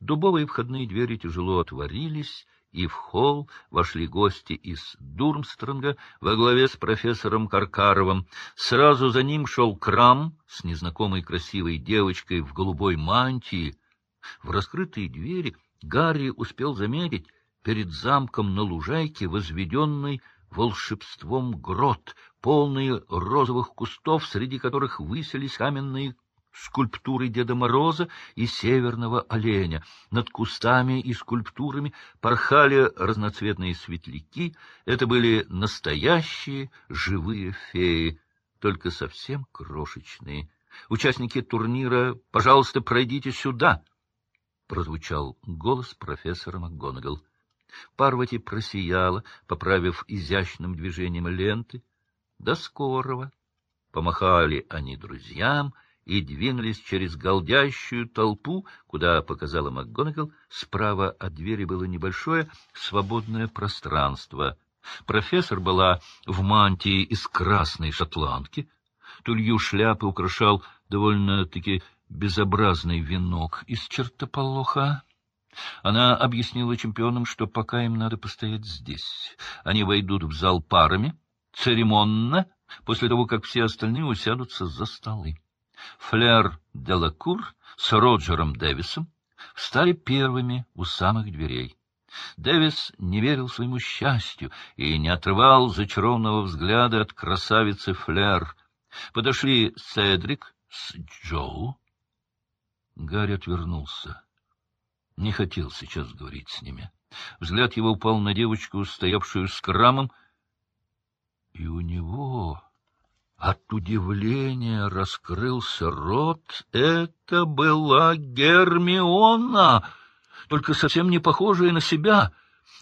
Дубовые входные двери тяжело отворились, и в холл вошли гости из Дурмстронга во главе с профессором Каркаровым. Сразу за ним шел Крам с незнакомой красивой девочкой в голубой мантии. В раскрытые двери Гарри успел заметить перед замком на лужайке возведенный волшебством грот, полный розовых кустов, среди которых высились каменные скульптуры Деда Мороза и северного оленя. Над кустами и скульптурами порхали разноцветные светляки. Это были настоящие живые феи, только совсем крошечные. Участники турнира, пожалуйста, пройдите сюда, — прозвучал голос профессора МакГонагал. Парвати просияла, поправив изящным движением ленты. До скорого! Помахали они друзьям — и двинулись через голдящую толпу, куда показала МакГонагал. Справа от двери было небольшое свободное пространство. Профессор была в мантии из красной шотландки. Тулью шляпы украшал довольно-таки безобразный венок из чертополоха. Она объяснила чемпионам, что пока им надо постоять здесь. Они войдут в зал парами, церемонно, после того, как все остальные усядутся за столы. Флер Делакур с Роджером Дэвисом встали первыми у самых дверей. Дэвис не верил своему счастью и не отрывал зачарованного взгляда от красавицы Флер. Подошли Седрик с Джоу. Гарри отвернулся. Не хотел сейчас говорить с ними. Взгляд его упал на девочку, стоявшую с крамом, и у него от удивления раскрылся рот. Это была Гермиона, только совсем не похожая на себя.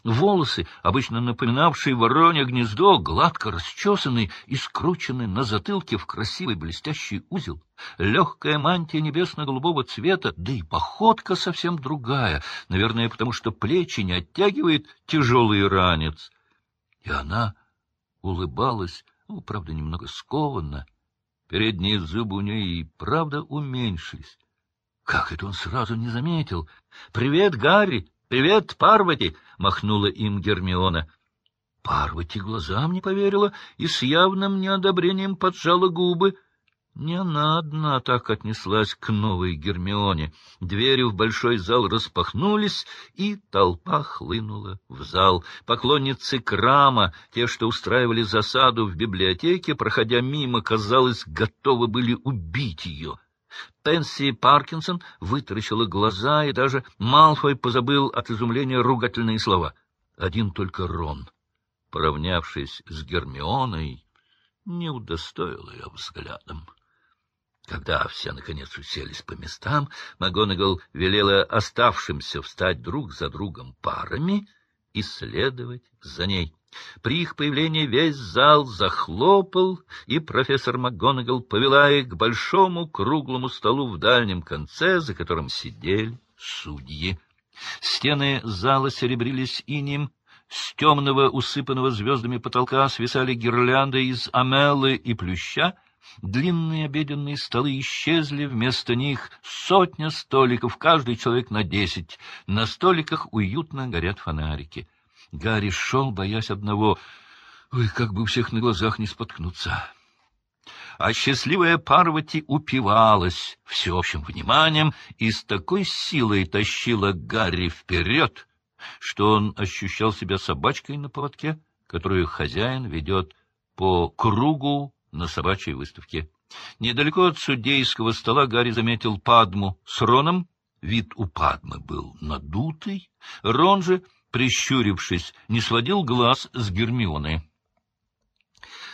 Волосы, обычно напоминавшие воронье гнездо, гладко расчесаны и скручены на затылке в красивый блестящий узел. Легкая мантия небесно-голубого цвета, да и походка совсем другая, наверное, потому что плечи не оттягивает тяжелый ранец. И она улыбалась ну, правда, немного скованно. Передние зубы у нее и правда уменьшились. Как это он сразу не заметил? — Привет, Гарри! Привет, Парвати! — махнула им Гермиона. Парвати глазам не поверила и с явным неодобрением поджала губы. Не она одна так отнеслась к новой Гермионе. Двери в большой зал распахнулись, и толпа хлынула в зал. Поклонницы Крама, те, что устраивали засаду в библиотеке, проходя мимо, казалось, готовы были убить ее. Пенси Паркинсон вытаращила глаза, и даже Малфой позабыл от изумления ругательные слова. Один только Рон, поравнявшись с Гермионой, не удостоил ее взглядом. Когда все, наконец, уселись по местам, МакГонагал велела оставшимся встать друг за другом парами и следовать за ней. При их появлении весь зал захлопал, и профессор МакГонагал повела их к большому круглому столу в дальнем конце, за которым сидели судьи. Стены зала серебрились инем, с темного, усыпанного звездами потолка свисали гирлянды из амелы и плюща, Длинные обеденные столы исчезли, вместо них сотня столиков, каждый человек на десять. На столиках уютно горят фонарики. Гарри шел, боясь одного — Ой, как бы у всех на глазах не споткнуться. А счастливая Парвати упивалась всеобщим вниманием и с такой силой тащила Гарри вперед, что он ощущал себя собачкой на поводке, которую хозяин ведет по кругу на собачьей выставке. Недалеко от судейского стола Гарри заметил Падму с Роном. Вид у Падмы был надутый. Рон же, прищурившись, не сводил глаз с Гермионы.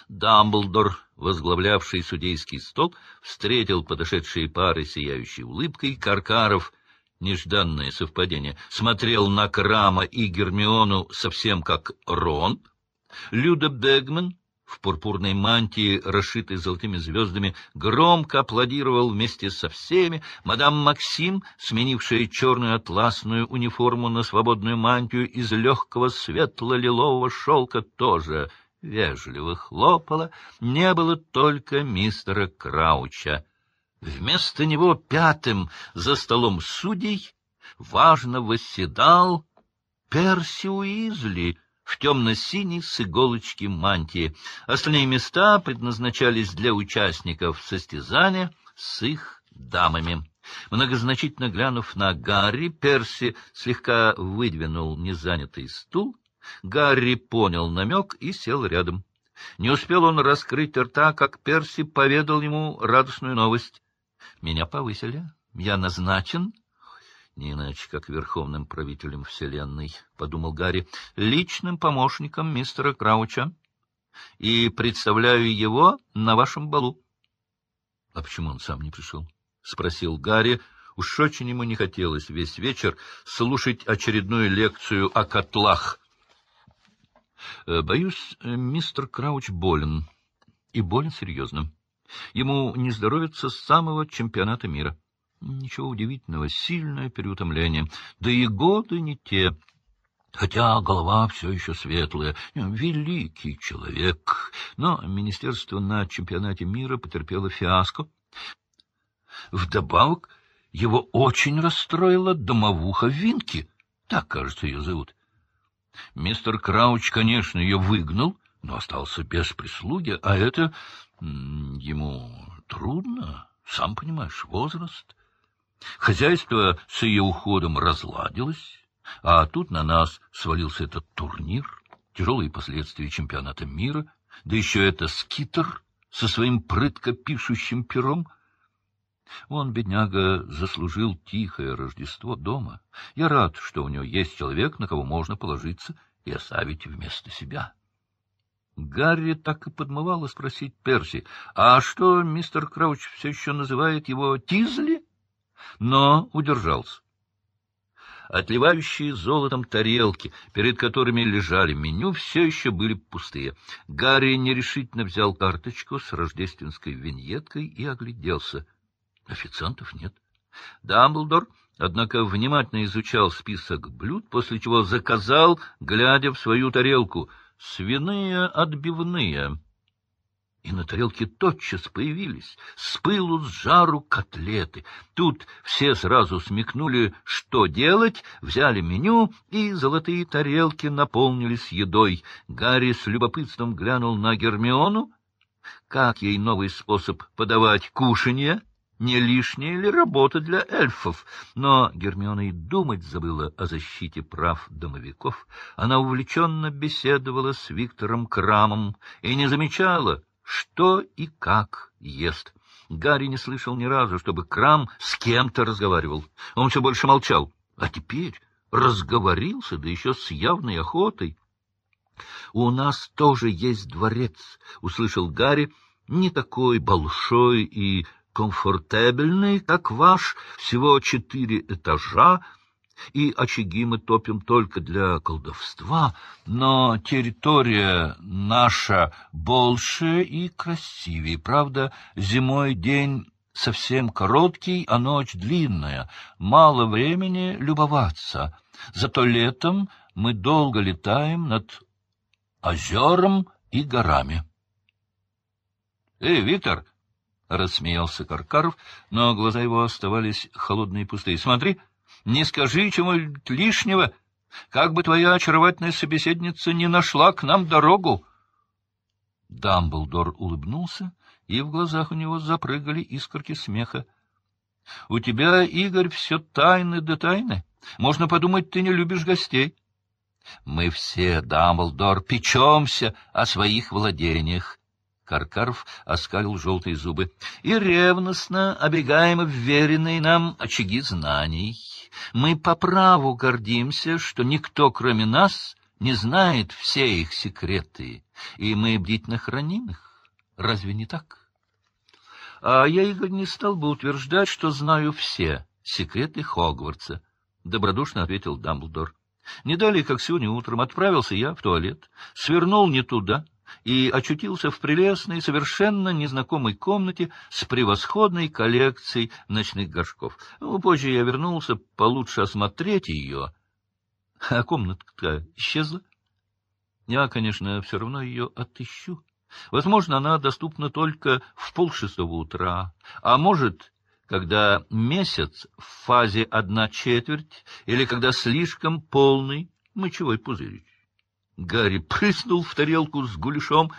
Дамблдор, возглавлявший судейский стол, встретил подошедшие пары сияющей улыбкой. Каркаров, нежданное совпадение, смотрел на Крама и Гермиону совсем как Рон. Люда Бегман в пурпурной мантии, расшитой золотыми звездами, громко аплодировал вместе со всеми. Мадам Максим, сменившая черную атласную униформу на свободную мантию из легкого светло-лилового шелка, тоже вежливо хлопала. Не было только мистера Крауча. Вместо него пятым за столом судей важно восседал Перси Уизли в темно-синей с иголочки мантии. Остальные места предназначались для участников состязания с их дамами. Многозначительно глянув на Гарри, Перси слегка выдвинул незанятый стул. Гарри понял намек и сел рядом. Не успел он раскрыть рта, как Перси поведал ему радостную новость. — Меня повысили. Я назначен не иначе, как верховным правителем Вселенной, — подумал Гарри, — личным помощником мистера Крауча. И представляю его на вашем балу. — А почему он сам не пришел? — спросил Гарри. Уж очень ему не хотелось весь вечер слушать очередную лекцию о котлах. Э, — Боюсь, мистер Крауч болен. И болен серьезно. Ему не здоровится с самого чемпионата мира. — Ничего удивительного, сильное переутомление. Да и годы не те. Хотя голова все еще светлая, великий человек. Но министерство на чемпионате мира потерпело фиаско. Вдобавок его очень расстроила домовуха Винки. Так, кажется, ее зовут. Мистер Крауч, конечно, ее выгнал, но остался без прислуги, а это ему трудно, сам понимаешь, возраст. Хозяйство с ее уходом разладилось, а тут на нас свалился этот турнир, тяжелые последствия чемпионата мира, да еще это скитер со своим прытко пишущим пером. Он, бедняга, заслужил тихое Рождество дома. Я рад, что у него есть человек, на кого можно положиться и оставить вместо себя. Гарри так и подмывало спросить Перси, а что мистер Крауч все еще называет его Тизли? Но удержался. Отливающие золотом тарелки, перед которыми лежали меню, все еще были пустые. Гарри нерешительно взял карточку с рождественской виньеткой и огляделся. Официантов нет. Дамблдор, однако, внимательно изучал список блюд, после чего заказал, глядя в свою тарелку, свиные отбивные — и на тарелке тотчас появились с пылу с жару котлеты. Тут все сразу смекнули, что делать, взяли меню, и золотые тарелки наполнились едой. Гарри с любопытством глянул на Гермиону. Как ей новый способ подавать кушанье? Не лишняя ли работа для эльфов? Но Гермиона и думать забыла о защите прав домовиков. Она увлеченно беседовала с Виктором Крамом и не замечала, что и как ест. Гарри не слышал ни разу, чтобы Крам с кем-то разговаривал. Он все больше молчал. А теперь разговорился, да еще с явной охотой. — У нас тоже есть дворец, — услышал Гарри, — не такой большой и комфортабельный, как ваш, всего четыре этажа, и очаги мы топим только для колдовства, но территория наша больше и красивее. Правда, зимой день совсем короткий, а ночь длинная, мало времени любоваться. Зато летом мы долго летаем над озером и горами. — Эй, Виктор! — рассмеялся Каркаров, но глаза его оставались холодные и пустые. — Смотри! — не скажи чего лишнего, как бы твоя очаровательная собеседница не нашла к нам дорогу. Дамблдор улыбнулся, и в глазах у него запрыгали искорки смеха. — У тебя, Игорь, все тайны да тайны. Можно подумать, ты не любишь гостей. Мы все, Дамблдор, печемся о своих владениях. Каркаров оскалил желтые зубы. — И ревностно обегаем вверенные нам очаги знаний. Мы по праву гордимся, что никто, кроме нас, не знает все их секреты, и мы бдительно храним их. Разве не так? — А я, Игорь, не стал бы утверждать, что знаю все секреты Хогвартса, — добродушно ответил Дамблдор. Не далее, как сегодня утром, отправился я в туалет, свернул не туда — и очутился в прелестной, совершенно незнакомой комнате с превосходной коллекцией ночных горшков. Ну, позже я вернулся получше осмотреть ее, а комнатка исчезла. Я, конечно, все равно ее отыщу. Возможно, она доступна только в полшестого утра, а может, когда месяц в фазе одна четверть или когда слишком полный мочевой пузырь. Гарри прыснул в тарелку с гуляшом,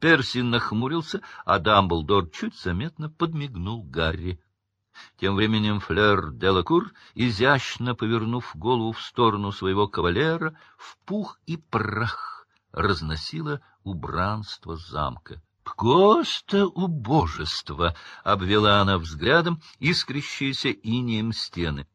Перси нахмурился, а Дамблдор чуть заметно подмигнул Гарри. Тем временем Флер Делакур, изящно повернув голову в сторону своего кавалера, в пух и прах разносила убранство замка. «Просто убожество!» — обвела она взглядом искрящиеся инеем стены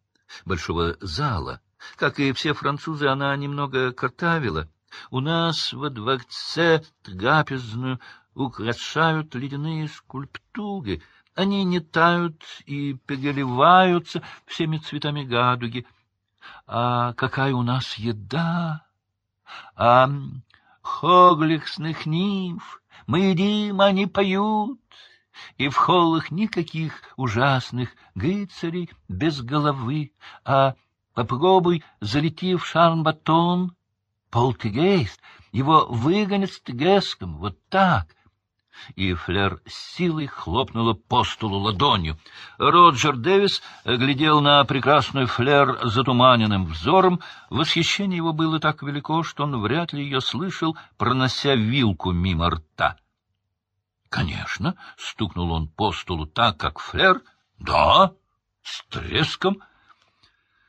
большого зала. Как и все французы, она немного картавила. У нас во дворце трапезную украшают ледяные скульптуры. Они не тают и переливаются всеми цветами гадуги. А какая у нас еда! А хоглихсных нимф мы едим, они поют, и в холлах никаких ужасных гыцарей без головы, а попробуй залети в шармбатон, полтегейст, его выгонят с тегеском, вот так — и Флер силой хлопнула по столу ладонью. Роджер Дэвис глядел на прекрасную Флер затуманенным взором. Восхищение его было так велико, что он вряд ли ее слышал, пронося вилку мимо рта. «Конечно!» — стукнул он по столу так, как Флер. «Да, с треском!»